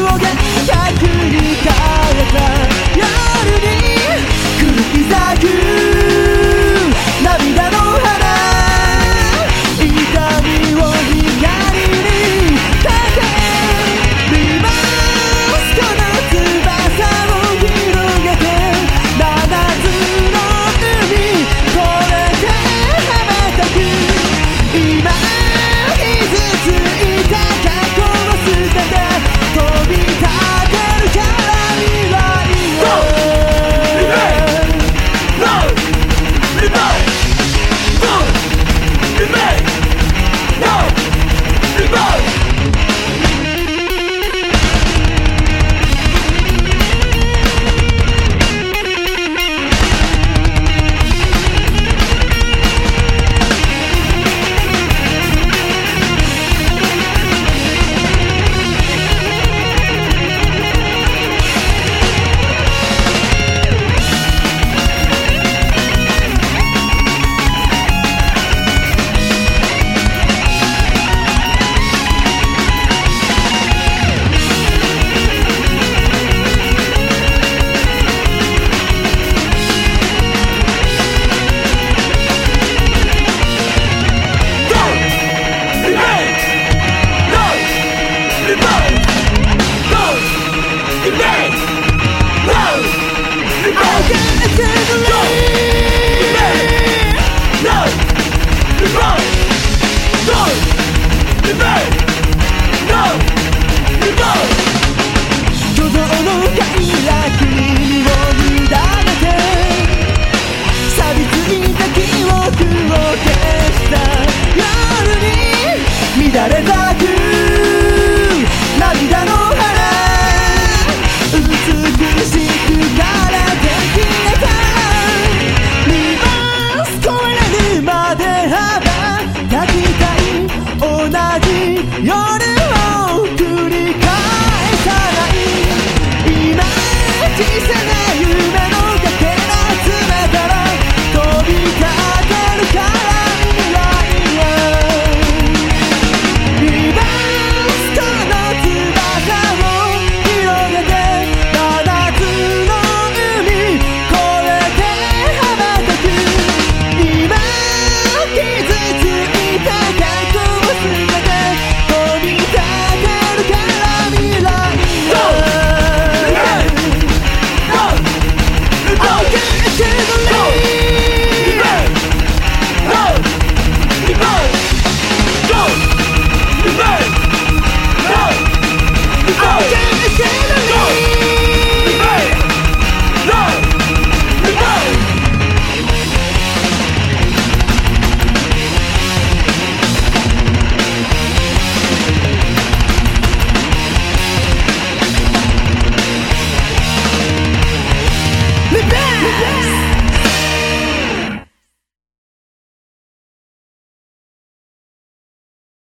秒100に変えた。夜に繰り裂く。え